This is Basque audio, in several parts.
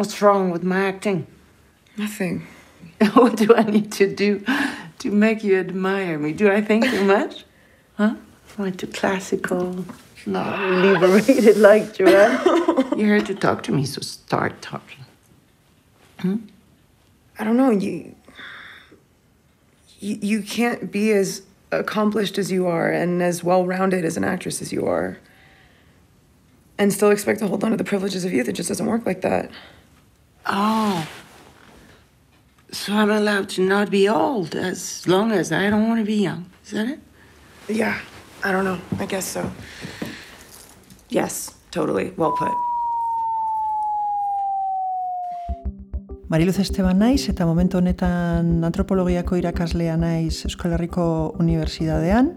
What's wrong with my acting? Nothing. what do I need to do to make you admire me? Do I think too much? Huh? Am I too classical? Not liberated like Joanne? You're here to talk to me, so start talking. Hmm? I don't know. You, you, you can't be as accomplished as you are and as well rounded as an actress as you are and still expect to hold on to the privileges of youth. It just doesn't work like that. Oh. So I'm allowed to not be old as long as I don't want to be young. Is that it? Yeah, I don't know. I guess so. Yes, totally. Well put. Mariluz Esteban naiz eta momentu honetan antropologiako irakaslea naiz Euskal Herriko Unibertsitatean.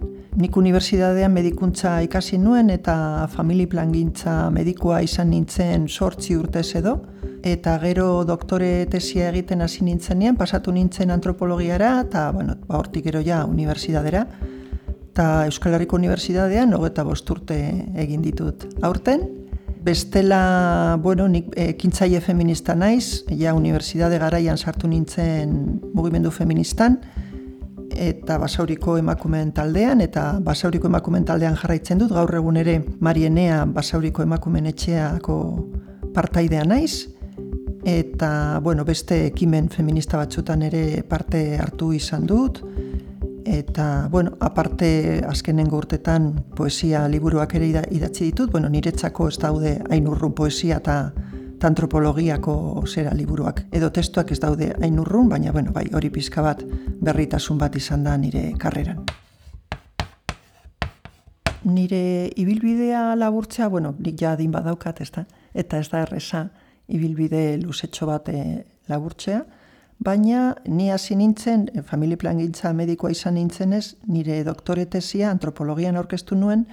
Nik unibertsitatean medikuntza ikasi nuen eta famili plangintza medikua izan nintzen sortzi urtez edo. Eta gero doktore tesia egiten hasi nintzenean, pasatu nintzen antropologiara eta bueno, ba, hortik gero ja unibertsitatera. Eta Euskal Herriko Unibertsitatean hogeta bost urte egin ditut aurten. Bestela, bueno, nik ekintzaile feminista naiz, ja unibertsitate garaian sartu nintzen mugimendu feministan, eta basauriko emakumeen taldean, eta basauriko emakumeen taldean jarraitzen dut, gaur egun ere Marienea basauriko emakumeen etxeako partaidea naiz, eta bueno, beste ekimen feminista batzutan ere parte hartu izan dut, eta, bueno, aparte azkenengo urtetan poesia liburuak ere idatzi ditut, bueno, niretzako ez daude ainurrun poesia eta antropologiako zera liburuak. Edo testuak ez daude ainurrun, baina, bueno, bai, hori pizka bat berritasun bat izan da nire karreran. Nire ibilbidea laburtzea, bueno, nik ja adin badaukat, ez da? Eta ez da erresa ibilbide luzetxo bat eh, laburtzea, baina ni hasi nintzen, e, famili plangintza medikoa izan nintzenez, nire doktore tesia antropologian aurkeztu nuen,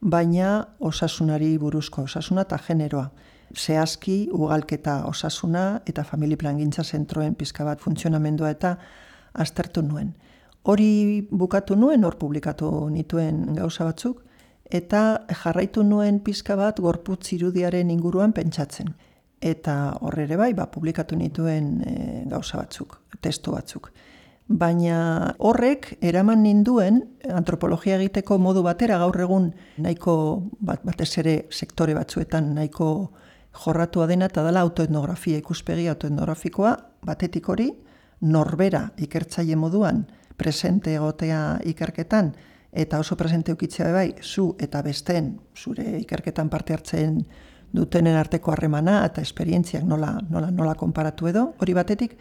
baina osasunari buruzko osasuna eta generoa. Zehazki, ugalketa osasuna eta famili plangintza zentroen pizka bat funtzionamendua eta aztertu nuen. Hori bukatu nuen, hor publikatu nituen gauza batzuk, eta jarraitu nuen pizka bat gorputz irudiaren inguruan pentsatzen eta horre bai, ba, publikatu nituen e, gauza batzuk, testu batzuk. Baina horrek eraman ninduen antropologia egiteko modu batera gaur egun nahiko bat, batez ere sektore batzuetan nahiko jorratua dena eta dela autoetnografia ikuspegi autoetnografikoa batetik hori norbera ikertzaile moduan presente egotea ikerketan eta oso presente ukitzea bai zu eta besten zure ikerketan parte hartzen dutenen arteko harremana eta esperientziak nola, nola, nola konparatu edo, hori batetik,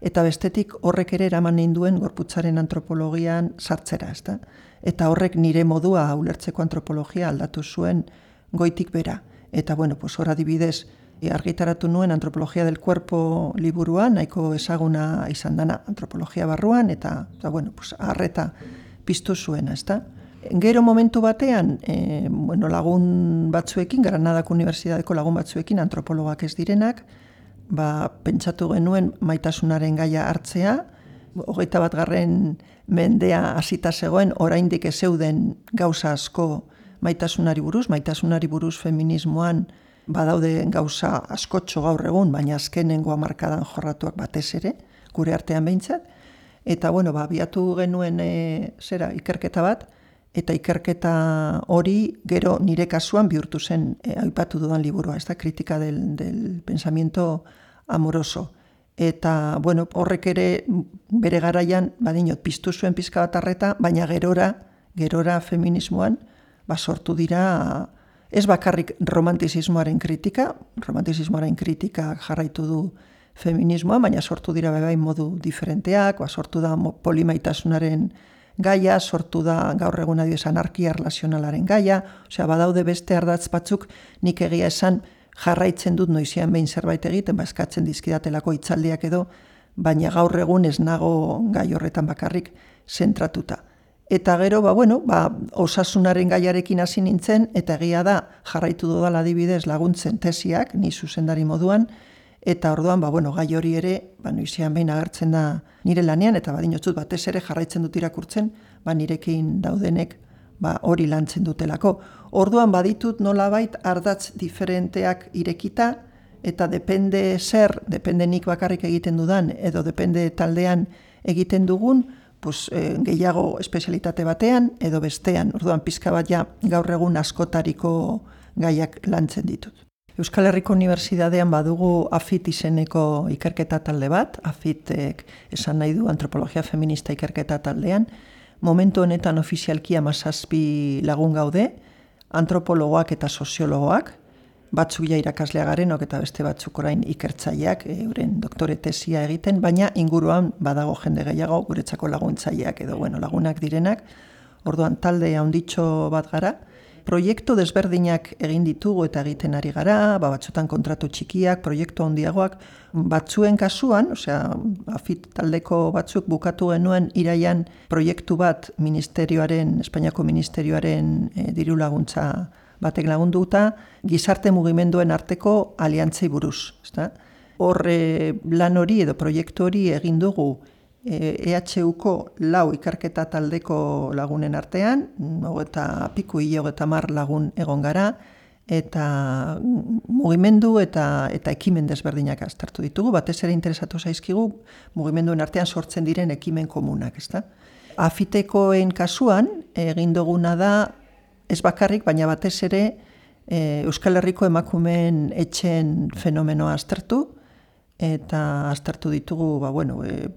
eta bestetik horrek ere eraman ninduen gorputzaren antropologian sartzera, ezta? Eta horrek nire modua ulertzeko antropologia aldatu zuen goitik bera. Eta bueno, pues hor adibidez, argitaratu nuen antropologia del cuerpo liburuan, nahiko ezaguna izan dana antropologia barruan, eta, eta bueno, pues, arreta piztu zuena, ezta? Gero momentu batean, e, bueno, lagun batzuekin, Granadako Unibertsitateko lagun batzuekin, antropologak ez direnak, ba, pentsatu genuen maitasunaren gaia hartzea, hogeita bat garren mendea hasita zegoen, oraindik ez zeuden gauza asko maitasunari buruz, maitasunari buruz feminismoan badaude gauza askotxo gaur egun, baina azkenengo markadan jorratuak batez ere, gure artean behintzat, eta bueno, ba, biatu genuen e, zera ikerketa bat, eta ikerketa hori gero nire kasuan bihurtu zen e, aipatu dudan liburua, ez da, kritika del, del pensamiento amoroso. Eta, bueno, horrek ere bere garaian, badinot, piztu zuen pizka bat arreta, baina gerora, gerora feminismoan, ba, sortu dira, ez bakarrik romantizismoaren kritika, romantizismoaren kritika jarraitu du feminismoa, baina sortu dira bai modu diferenteak, ba, sortu da polimaitasunaren gaia, sortu da gaur egun adioz anarkia relazionalaren gaia, osea, badaude beste ardatz batzuk nik egia esan jarraitzen dut noizian behin zerbait egiten, ba eskatzen dizkidatelako hitzaldiak edo, baina gaur egun ez nago gai horretan bakarrik zentratuta. Eta gero, ba, bueno, ba, osasunaren gaiarekin hasi nintzen, eta egia da jarraitu dudala adibidez laguntzen tesiak, ni zuzendari moduan, eta orduan, ba, bueno, gai hori ere, ba, noizian behin agertzen da nire lanean, eta badinotzut batez ere jarraitzen dut irakurtzen, ba, nirekin daudenek ba, hori lantzen dutelako. Orduan baditut nolabait ardatz diferenteak irekita, eta depende zer, depende nik bakarrik egiten dudan, edo depende taldean egiten dugun, pues, e, gehiago espezialitate batean, edo bestean, orduan pizka bat ja gaur egun askotariko gaiak lantzen ditut. Euskal Herriko Unibertsitatean badugu AFIT izeneko ikerketa talde bat, AFITek esan nahi du antropologia feminista ikerketa taldean, momentu honetan ofizialki amazazpi lagun gaude, antropologoak eta soziologoak, batzuk ja irakaslea garenok eta beste batzuk orain ikertzaileak euren doktore tesia egiten, baina inguruan badago jende gehiago guretzako laguntzaileak edo bueno, lagunak direnak. Orduan talde handitxo bat gara, proiektu desberdinak egin ditugu eta egiten ari gara, ba, batzutan kontratu txikiak, proiektu handiagoak, batzuen kasuan, osea, afit taldeko batzuk bukatu genuen iraian proiektu bat ministerioaren, Espainiako ministerioaren e, diru laguntza batek lagunduta, gizarte mugimenduen arteko aliantzei buruz. Horre lan hori edo proiektu hori egin dugu EHUko lau ikarketa taldeko lagunen artean, eta piku hile eta mar lagun egon gara, eta mugimendu eta eta ekimen desberdinak aztertu ditugu, batez ere interesatu zaizkigu mugimenduen artean sortzen diren ekimen komunak, ezta? Afitekoen kasuan egin duguna da ez bakarrik, baina batez ere e, Euskal Herriko emakumeen etxen fenomenoa aztertu, eta aztertu ditugu, ba, bueno, e,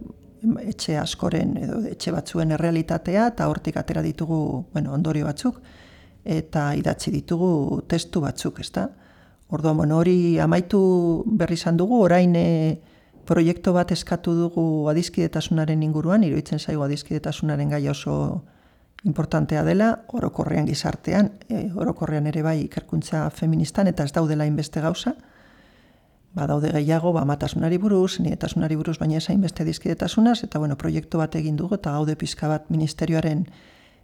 etxe askoren edo etxe batzuen errealitatea eta hortik atera ditugu bueno, ondorio batzuk eta idatzi ditugu testu batzuk, ezta? Orduan, bueno, hori amaitu berri izan dugu, orain e, proiektu bat eskatu dugu adizkidetasunaren inguruan, iruditzen zaigu adizkidetasunaren gai oso importantea dela, orokorrean gizartean, e, orokorrean ere bai ikerkuntza feministan, eta ez daudela inbeste gauza, badaude gehiago, ba, matasunari buruz, nietasunari buruz, baina esain beste dizkidetasunaz, eta bueno, proiektu bat egin dugu, eta gaude pizka bat ministerioaren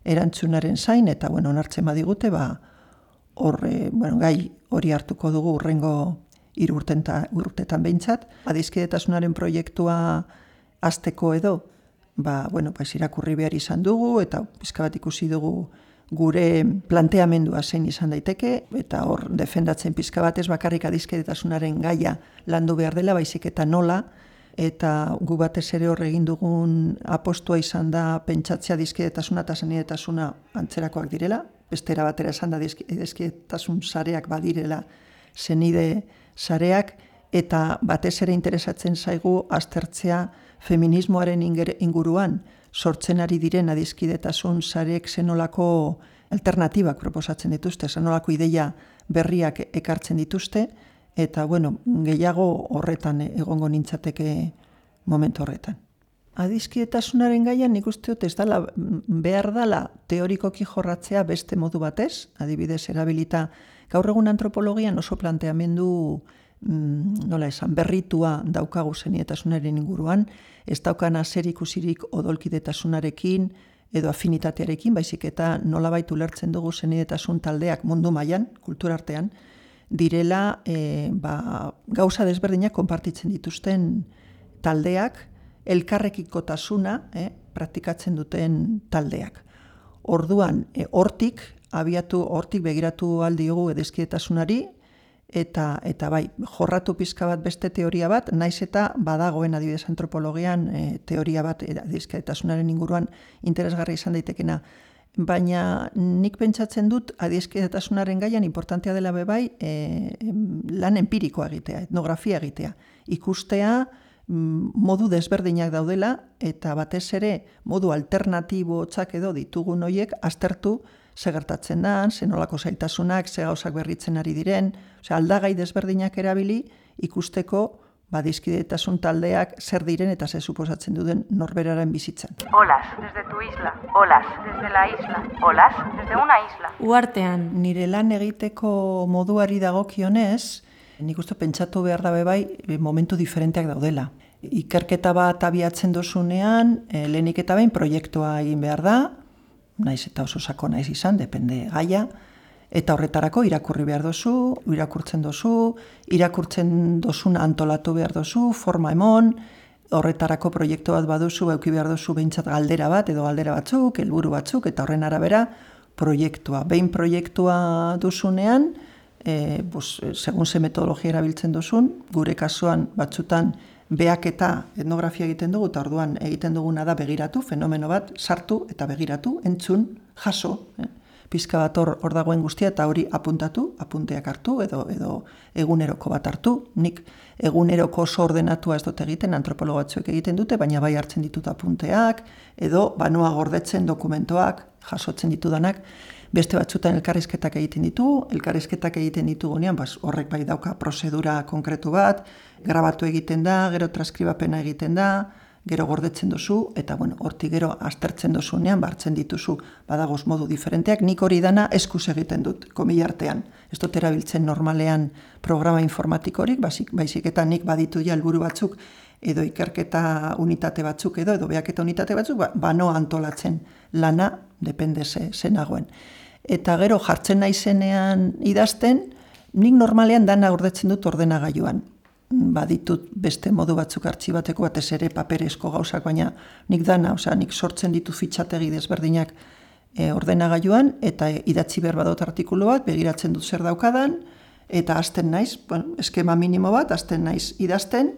erantzunaren zain, eta bueno, onartzen badigute, ba, horre, bueno, gai hori hartuko dugu urrengo irurtetan behintzat. Adizkidetasunaren proiektua azteko edo, ba, bueno, ba, irakurri behar izan dugu, eta pizka bat ikusi dugu gure planteamendua zein izan daiteke, eta hor defendatzen pizka batez bakarrik adizkedetasunaren gaia landu behar dela, baizik eta nola, eta gu batez ere hor egin dugun apostua izan da pentsatzea dizkedetasuna eta zenidetasuna antzerakoak direla, bestera batera esan da dizkedetasun sareak badirela zenide sareak, eta batez ere interesatzen zaigu aztertzea feminismoaren inguruan, sortzen ari diren adizkidetasun sarek zenolako alternatibak proposatzen dituzte, zenolako ideia berriak ekartzen dituzte, eta bueno, gehiago horretan egongo nintzateke momentu horretan. Adizkidetasunaren gaian nik uste dut ez dala, behar dala teorikoki jorratzea beste modu batez, adibidez erabilita gaur egun antropologian oso planteamendu mm, nola esan, berritua daukagu zenietasunaren inguruan, ez daukana zer ikusirik odolkidetasunarekin edo afinitatearekin, baizik eta nola baitu lertzen dugu zenidetasun taldeak mundu mailan kulturartean, direla e, ba, gauza desberdinak konpartitzen dituzten taldeak, elkarrekiko tasuna e, praktikatzen duten taldeak. Orduan, e, hortik, abiatu, hortik begiratu aldiogu edezkietasunari, eta eta bai, jorratu pizka bat beste teoria bat, naiz eta badagoen adibidez antropologian e, teoria bat adizketasunaren inguruan interesgarri izan daitekena. Baina nik pentsatzen dut adizketasunaren gaian importantea dela be bai e, lan empirikoa egitea, etnografia egitea. Ikustea mm, modu desberdinak daudela eta batez ere modu alternatibo txak edo ditugun hoiek aztertu ze gertatzen da, ze nolako zailtasunak, ze gauzak berritzen ari diren, ose, aldagai desberdinak erabili ikusteko badizkidetasun taldeak zer diren eta ze suposatzen duden norberaren bizitzan. Olas, desde tu isla. Olas, desde la isla. Olas, desde una isla. Uartean, nire lan egiteko moduari dagokionez, nik uste pentsatu behar dabe bai momentu diferenteak daudela. Ikerketa bat abiatzen dozunean, eh, lehenik eta bain proiektua egin behar da, naiz eta oso sako naiz izan, depende gaia, eta horretarako irakurri behar dozu, irakurtzen dozu, irakurtzen dozun antolatu behar dozu, forma emon, horretarako proiektu bat baduzu, bauki behar dozu behintzat galdera bat, edo galdera batzuk, helburu batzuk, eta horren arabera proiektua. Behin proiektua duzunean, e, bus, segun ze metodologia erabiltzen duzun, gure kasuan batzutan beak eta etnografia egiten dugu, eta orduan egiten duguna da begiratu, fenomeno bat, sartu eta begiratu, entzun, jaso, eh? Pizka bat hor, hor dagoen guztia eta hori apuntatu, apunteak hartu edo edo eguneroko bat hartu. Nik eguneroko oso ordenatua ez dut egiten, antropologo batzuek egiten dute, baina bai hartzen ditut apunteak edo banoa gordetzen dokumentoak jasotzen ditudanak. Beste batzutan elkarrizketak egiten ditu, elkarrizketak egiten ditugunean, bas, horrek bai dauka prozedura konkretu bat, grabatu egiten da, gero transkribapena egiten da, gero gordetzen duzu, eta bueno, horti gero aztertzen duzunean, bartzen dituzu, badagoz modu diferenteak, nik hori dana eskus egiten dut, komi artean. Ez dut erabiltzen normalean programa informatikorik, baizik, baizik eta nik baditu ja helburu batzuk, edo ikerketa unitate batzuk, edo edo beaketa unitate batzuk, ba, bano antolatzen lana, depende ze, zenagoen. Eta gero jartzen naizenean idazten, nik normalean dana gordetzen dut ordenagailuan baditut beste modu batzuk artxibateko batez ere paperezko gauzak, baina nik dana, osea, nik sortzen ditu fitxategi desberdinak e, ordenagailuan eta idatzi behar badot artikulu bat, begiratzen dut zer daukadan, eta hasten naiz, bueno, eskema minimo bat, hasten naiz idazten,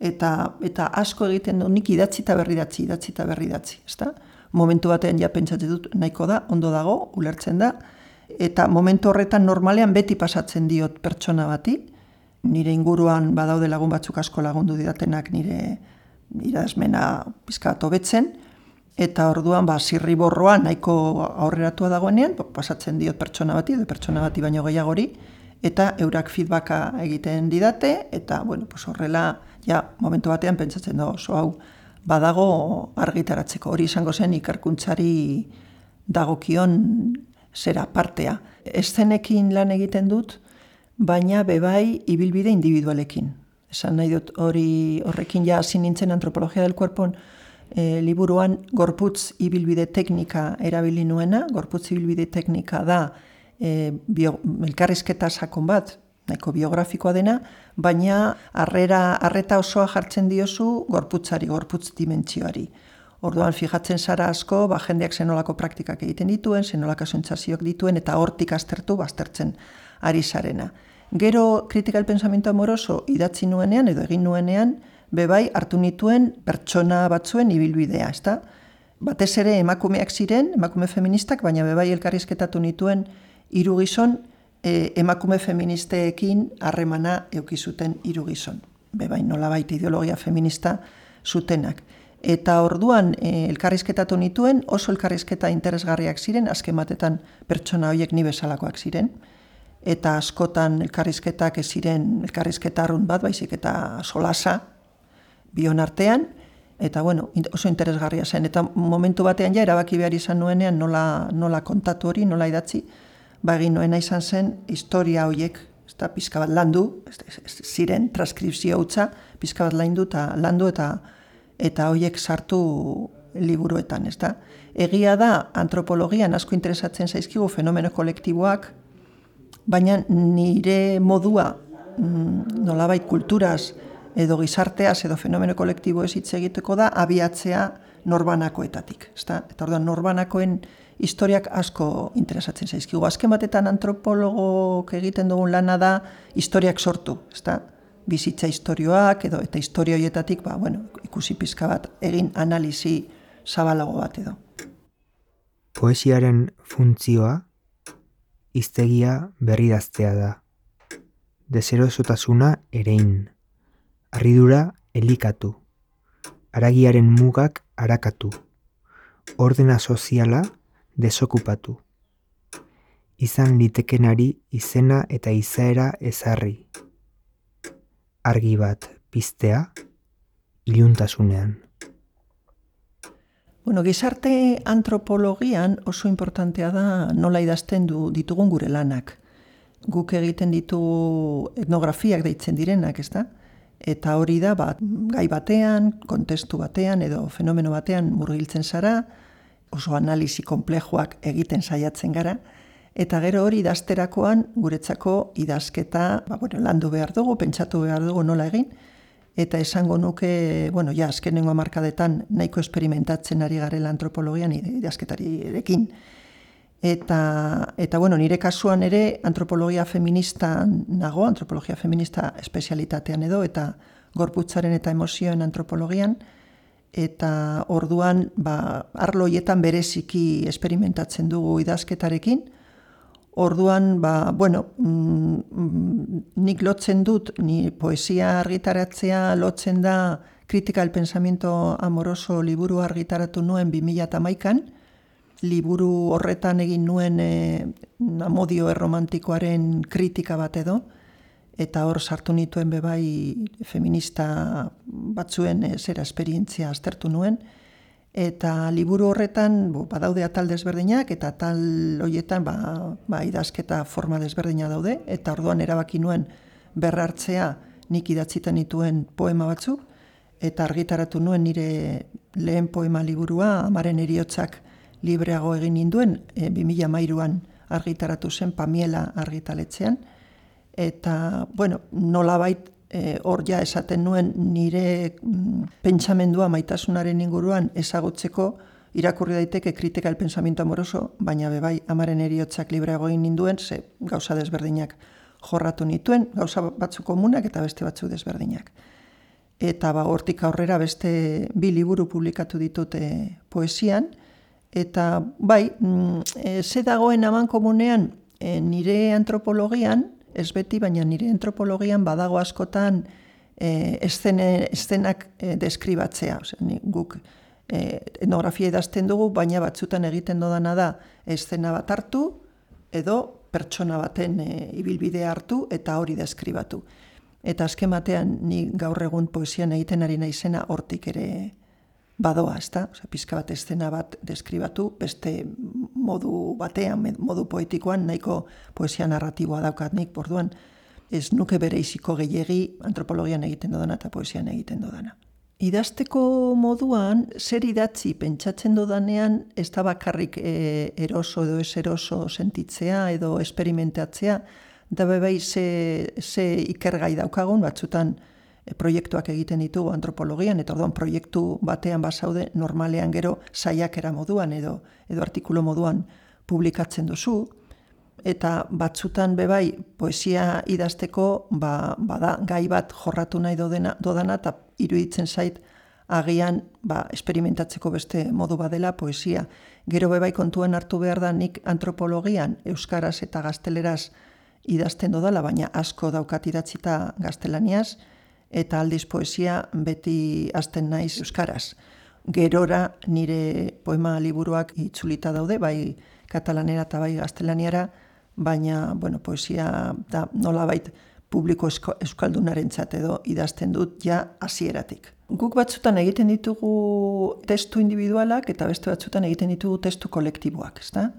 eta, eta asko egiten du nik idatzi eta berri datzi, idatzi eta berri datzi, ezta? Momentu batean ja pentsatzen dut nahiko da, ondo dago, ulertzen da, eta momentu horretan normalean beti pasatzen diot pertsona bati, nire inguruan badaude lagun batzuk asko lagundu didatenak nire irazmena pizkat hobetzen. Eta orduan ba zirriborroa nahiko aurreratua dagoenean pasatzen diot pertsona bati edo pertsona bati baino gehiagori eta eurak feedbacka egiten didate eta bueno pues horrela ja momentu batean pentsatzen da oso hau badago argitaratzeko. Hori izango zen ikerkuntzari dagokion zera partea. Eszenekin lan egiten dut baina bebai ibilbide individualekin. Esan nahi dut hori horrekin ja hasi nintzen antropologia del cuerpon e, liburuan gorputz ibilbide teknika erabili nuena, gorputz ibilbide teknika da e, bio, elkarrizketa sakon bat, nahiko biografikoa dena, baina harrera harreta osoa jartzen diozu gorputzari, gorputz dimentsioari. Orduan fijatzen zara asko, ba, jendeak zenolako praktikak egiten dituen, zenolako sentsazioak dituen, eta hortik aztertu baztertzen ari zarena. Gero kritikal pensamiento amoroso idatzi nuenean edo egin nuenean, bebai hartu nituen pertsona batzuen ibilbidea, ezta? Batez ere emakumeak ziren, emakume feministak, baina bebai elkarrizketatu nituen hiru gizon e, emakume feministeekin harremana eukizuten hiru gizon. Bebai nolabait ideologia feminista zutenak. Eta orduan e, elkarrizketatu nituen oso elkarrizketa interesgarriak ziren, azken batetan pertsona horiek ni bezalakoak ziren eta askotan elkarrizketak ez ziren elkarrizketarrun bat, baizik eta solasa bion artean, eta bueno, oso interesgarria zen, eta momentu batean ja erabaki behar izan nuenean nola, nola kontatu hori, nola idatzi, ba egin nuena izan zen historia horiek, ez da, pizka bat landu, ziren transkripzio hutza, pizka bat landu eta landu eta eta horiek sartu liburuetan, ez da. Egia da, antropologian asko interesatzen zaizkigu fenomeno kolektiboak, baina nire modua mm, nolabait kulturaz edo gizarteaz edo fenomeno kolektibo ez hitz egiteko da abiatzea norbanakoetatik. Ezta? Eta orduan norbanakoen historiak asko interesatzen zaizkigu. Azken batetan antropologok egiten dugun lana da historiak sortu. Ezta? bizitza historioak edo eta historia hoietatik ba, bueno, ikusi pizka bat egin analisi zabalago bat edo. Poesiaren funtzioa iztegia berridaztea da. Dezerosotasuna erein. Arridura elikatu. Aragiaren mugak arakatu. Ordena soziala desokupatu. Izan litekenari izena eta izaera ezarri. Argi bat piztea iluntasunean. Bueno, gizarte antropologian oso importantea da nola idazten du ditugun gure lanak. Guk egiten ditu etnografiak deitzen direnak, ez da? Eta hori da, bat, gai batean, kontestu batean edo fenomeno batean murgiltzen zara, oso analisi komplejoak egiten saiatzen gara, eta gero hori idazterakoan guretzako idazketa, ba, bueno, landu behar dugu, pentsatu behar dugu nola egin, eta esango nuke, bueno, ja, azkenengo amarkadetan nahiko esperimentatzen ari garela antropologian idazketari erekin. Eta, eta bueno, nire kasuan ere antropologia feminista nago, antropologia feminista espezialitatean edo, eta gorputzaren eta emozioen antropologian, eta orduan ba, arloietan bereziki esperimentatzen dugu idazketarekin, Orduan, ba, bueno, mm, nik lotzen dut, ni poesia argitaratzea lotzen da kritika el pensamiento amoroso liburu argitaratu nuen 2008an, liburu horretan egin nuen e, amodio erromantikoaren kritika bat edo, eta hor sartu nituen bebai feminista batzuen e, zera esperientzia aztertu nuen, eta liburu horretan bo, badaude atal desberdinak, eta tal hoietan ba, ba, idazketa forma desberdina daude, eta orduan erabaki nuen berrartzea nik idatziten nituen poema batzuk, eta argitaratu nuen nire lehen poema liburua, amaren eriotzak libreago egin ninduen, e, 2000 mairuan argitaratu zen Pamiela argitaletzean, eta, bueno, nola bait, e, hor ja esaten nuen nire mm, pentsamendua maitasunaren inguruan ezagutzeko, irakurri daiteke kritika el pensamiento amoroso, baina bebai amaren eriotzak libreago egin ninduen, ze gauza desberdinak jorratu nituen, gauza batzu komunak eta beste batzu desberdinak. Eta ba, hortik aurrera beste bi liburu publikatu ditute poesian, Eta bai, mm, e, ze dagoen aman komunean e, nire antropologian, ez beti, baina nire antropologian badago askotan e, eszene, eszenak e, deskribatzea. Ose, ni, guk e, etnografia idazten dugu, baina batzutan egiten dodana da eszena bat hartu edo pertsona baten e, ibilbidea hartu eta hori deskribatu. Eta azken batean ni gaur egun poesian egiten ari naizena hortik ere badoa, ez da? Osa, pizka bat estena bat deskribatu, beste modu batean, modu poetikoan, nahiko poesia narratiboa daukat nik, borduan, ez nuke bere iziko gehiagi antropologian egiten dodana eta poesian egiten dodana. Idazteko moduan, zer idatzi pentsatzen dodanean, ez da bakarrik e, eroso edo ez eroso sentitzea edo esperimentatzea, da bebai ze, ze ikergai daukagun, batzutan, proiektuak egiten ditugu antropologian, eta orduan proiektu batean basaude normalean gero saiakera moduan edo edo artikulu moduan publikatzen duzu, eta batzutan bebai poesia idazteko ba, bada gai bat jorratu nahi dodena, dodana eta iruditzen zait agian ba, esperimentatzeko beste modu badela poesia. Gero bebai kontuen hartu behar da nik antropologian euskaraz eta gazteleraz idazten dodala, baina asko daukat idatzita gaztelaniaz, eta aldiz poesia beti azten naiz euskaraz. Gerora nire poema liburuak itzulita daude, bai katalanera eta bai gaztelaniara, baina bueno, poesia da nolabait publiko euskaldunaren edo idazten dut ja hasieratik. Guk batzutan egiten ditugu testu individualak eta beste batzutan egiten ditugu testu kolektiboak, ezta?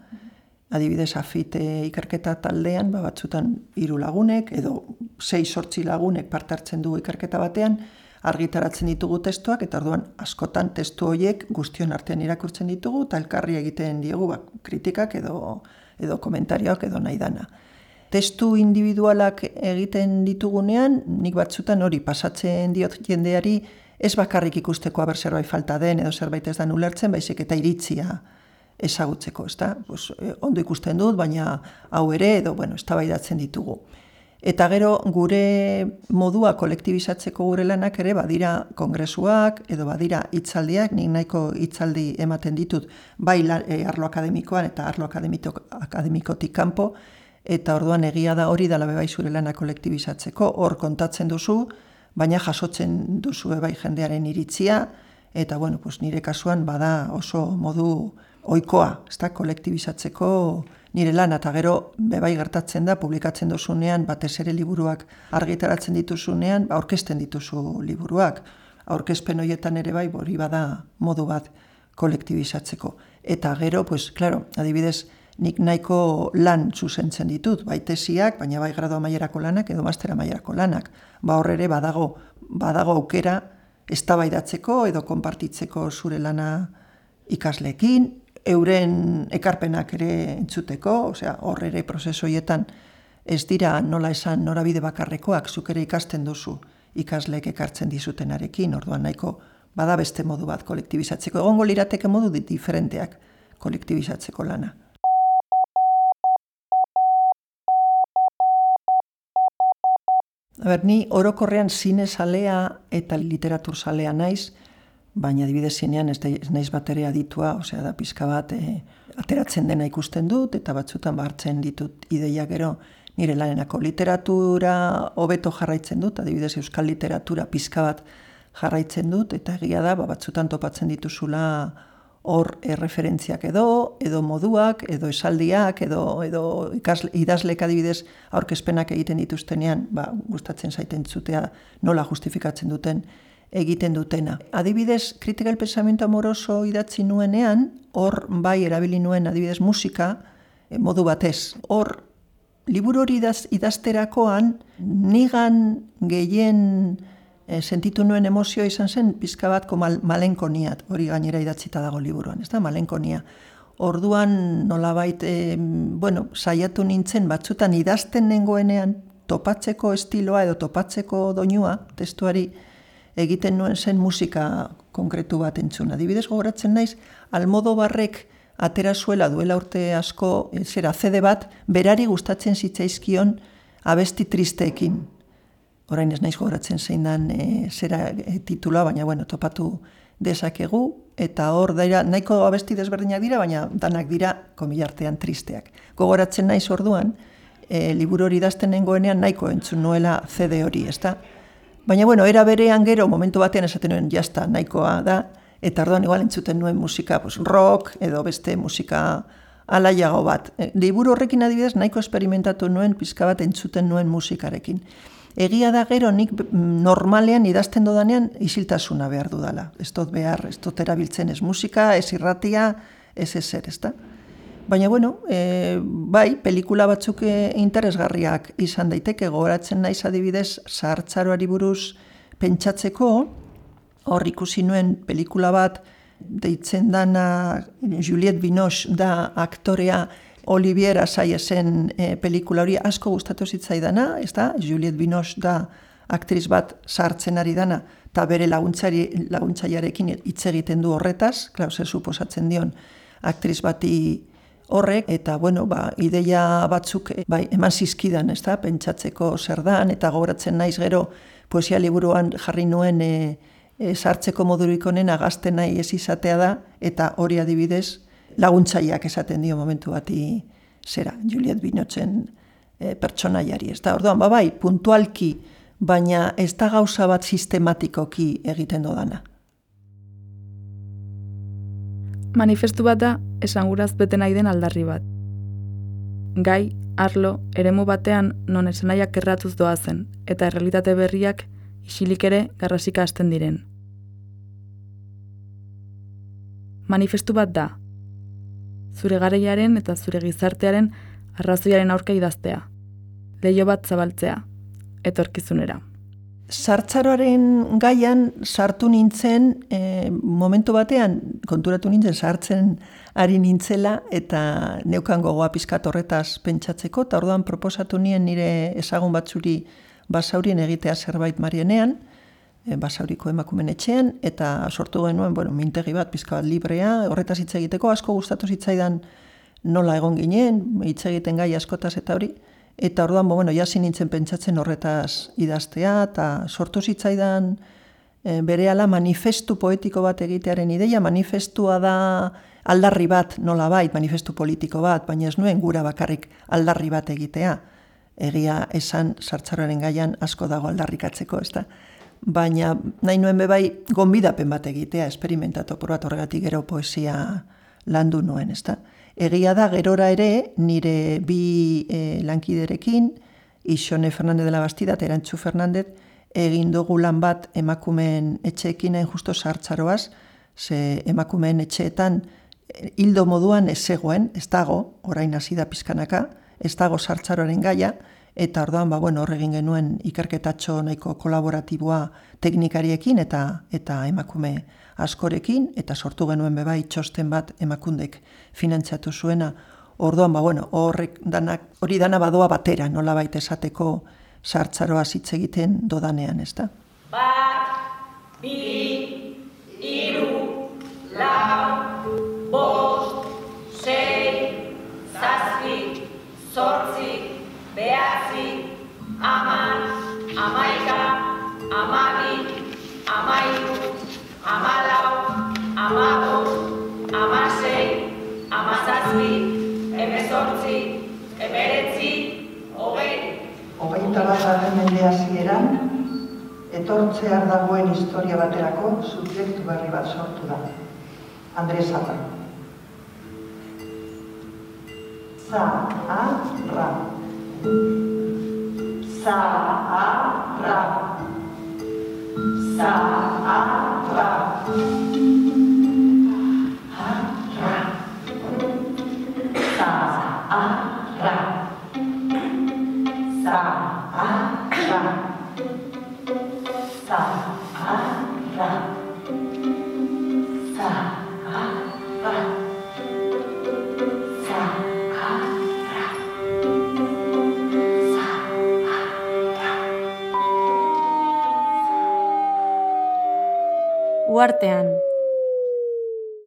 Adibidez afite ikerketa taldean, ba, batzutan hiru lagunek edo sei sortzi lagunek parte hartzen dugu ikerketa batean, argitaratzen ditugu testuak eta orduan askotan testu horiek guztion artean irakurtzen ditugu eta elkarri egiten diegu ba, kritikak edo edo komentarioak edo nahi dana. Testu individualak egiten ditugunean, nik batzutan hori pasatzen diot jendeari, ez bakarrik ikusteko aber zerbait falta den edo zerbait ez da ulertzen, baizik eta iritzia ezagutzeko, ezta? Pues, eh, ondo ikusten dut, baina hau ere edo bueno, eztabaidatzen ditugu. Eta gero gure modua kolektibizatzeko gure lanak ere badira kongresuak edo badira hitzaldiak, nik nahiko hitzaldi ematen ditut bai e, arlo akademikoan eta arlo akademikotik kanpo eta orduan egia da hori dela bai zure lana kolektibizatzeko, hor kontatzen duzu, baina jasotzen duzu bai jendearen iritzia eta bueno, pues nire kasuan bada oso modu oikoa, ez da, kolektibizatzeko nire lan, eta gero bebai gertatzen da, publikatzen duzunean, batez ere liburuak argitaratzen dituzunean, ba, aurkezten dituzu liburuak. Aurkezpen horietan ere bai, hori bada modu bat kolektibizatzeko. Eta gero, pues, claro, adibidez, nik nahiko lan zuzentzen ditut, bai tesiak, baina bai grado amaierako lanak edo mastera amaierako lanak. Ba horre ere badago, badago aukera eztabaidatzeko edo konpartitzeko zure lana ikaslekin, euren ekarpenak ere entzuteko, osea, hor ere prozesoietan ez dira nola esan norabide bakarrekoak zuk ere ikasten duzu ikasleek ekartzen dizutenarekin, orduan nahiko bada beste modu bat kolektibizatzeko. Egongo lirateke modu diferenteak kolektibizatzeko lana. Aber, ni orokorrean zinezalea eta literatur zalea naiz, baina adibidez zinean ez, ez naiz bat ere aditua, osea da pizka bat e, ateratzen dena ikusten dut, eta batzutan hartzen ditut ideia gero. Nire lanenako literatura hobeto jarraitzen dut, adibidez euskal literatura pizka bat jarraitzen dut, eta egia da, ba, batzutan topatzen dituzula hor erreferentziak edo, edo moduak, edo esaldiak, edo, edo ikasle, idazlek adibidez aurkezpenak egiten dituztenean, ba, gustatzen zaiten zutea nola justifikatzen duten egiten dutena. Adibidez, kritika el pensamiento amoroso idatzi nuenean, hor bai erabili nuen adibidez musika, eh, modu batez. Hor, liburu hori idaz, idazterakoan, nigan gehien e, sentitu nuen emozioa izan zen pizka batko mal, malenkoniat, hori gainera idatzita dago liburuan, ez da, malenkonia. Orduan nolabait, e, bueno, saiatu nintzen batzutan idazten nengoenean topatzeko estiloa edo topatzeko doinua testuari egiten nuen zen musika konkretu bat entzuna. Adibidez gogoratzen naiz, almodo barrek atera zuela duela urte asko, e, zera, zede bat, berari gustatzen zitzaizkion abesti tristeekin orain ez naiz gogoratzen zein dan e, zera e, titula, baina bueno, topatu dezakegu, eta hor daira, nahiko abesti desberdinak dira, baina danak dira komilartean tristeak. Gogoratzen naiz orduan, e, liburu hori dazten nengoenean nahiko entzun nuela CD hori, ezta? Baina bueno, era berean gero, momentu batean esaten nuen, jazta, nahikoa da, eta orduan igual entzuten nuen musika, pues, rock, edo beste musika alaiago bat. E, liburu horrekin adibidez, nahiko esperimentatu nuen, pizka bat entzuten nuen musikarekin. Egia da gero nik normalean idazten dodanean isiltasuna behar dudala. Ez dut behar, ez dut erabiltzen ez musika, ez irratia, ez ezer, ez da? Baina, bueno, e, bai, pelikula batzuk e, interesgarriak izan daiteke, gogoratzen naiz adibidez, zahartzaroari buruz pentsatzeko, hor ikusi nuen pelikula bat, deitzen dana Juliette Binoche da aktorea Olivier Asaiesen e, pelikula hori asko gustatu zitzaidana, ez da? Juliette Binoche da aktriz bat sartzen ari dana, eta bere laguntzari, laguntzaiarekin hitz egiten du horretaz, klaus, suposatzen dion aktriz bati horrek, eta bueno, ba, ideia batzuk bai, eman zizkidan, ez da? Pentsatzeko zer dan, eta gogoratzen naiz gero poesia liburuan jarri nuen e, e, sartzeko modurik honen agazten nahi ez izatea da, eta hori adibidez, laguntzaileak esaten dio momentu bati zera, Juliet Binotzen e, pertsonaiari. Ez da, orduan, ba, bai, puntualki, baina ez da gauza bat sistematikoki egiten dodana. Manifestu bat da, esanguraz bete nahi den aldarri bat. Gai, arlo, eremu batean non esanaiak erratuz doazen, eta errealitate berriak isilik ere garrasika hasten diren. Manifestu bat da, zure garaiaren eta zure gizartearen arrazoiaren aurka idaztea. Leio bat zabaltzea, etorkizunera. Sartzaroaren gaian sartu nintzen, e, momentu batean konturatu nintzen sartzen ari nintzela eta neukan gogoa pizkat horretaz pentsatzeko, eta orduan proposatu nien nire ezagun batzuri basaurien egitea zerbait marienean, e, basauriko emakumen etxean, eta sortu genuen, bueno, mintegi bat, pizka bat librea, horretaz hitz egiteko, asko gustatu zitzaidan nola egon ginen, hitz egiten gai askotaz eta hori, eta orduan, bo, bueno, jasi nintzen pentsatzen horretaz idaztea, eta sortu zitzaidan e, bere ala manifestu poetiko bat egitearen ideia, manifestua da aldarri bat nola bait, manifestu politiko bat, baina ez nuen gura bakarrik aldarri bat egitea, egia esan sartzaroaren gaian asko dago aldarrikatzeko, ez da? baina nahi nuen bebai gonbidapen bat egitea, esperimentatu probat horregatik gero poesia landu nuen, ezta? Egia da, gerora ere, nire bi e, lankiderekin, Ixone Fernandez de la Bastida eta Erantzu Fernandez, egin dugu lan bat emakumeen etxeekin hain justo sartzaroaz, ze emakumeen etxeetan eh, hildo moduan ez zegoen, ez dago, orain hasi da pizkanaka, ez dago sartzaroaren gaia, eta orduan ba bueno hor egin genuen ikerketatxo nahiko kolaboratiboa teknikariekin eta eta emakume askorekin eta sortu genuen bebai txosten bat emakundek finantziatu zuena. Orduan ba bueno horrek danak hori dana badoa batera nola baita esateko sartzaroa hitz egiten dodanean ezta? Bat bi iru lau bost sei zazpi zortzi behatzi, amar, amar, amairu, amalau, amabost, amasei, amazazpi, emezortzi, emeretzi, hogei. Hogeita bat mende hasieran, etortzear dagoen historia baterako subjektu berri bat sortu da. Andres Ata. Za, a, ra. Za, a, ra. Za, a, Uartean,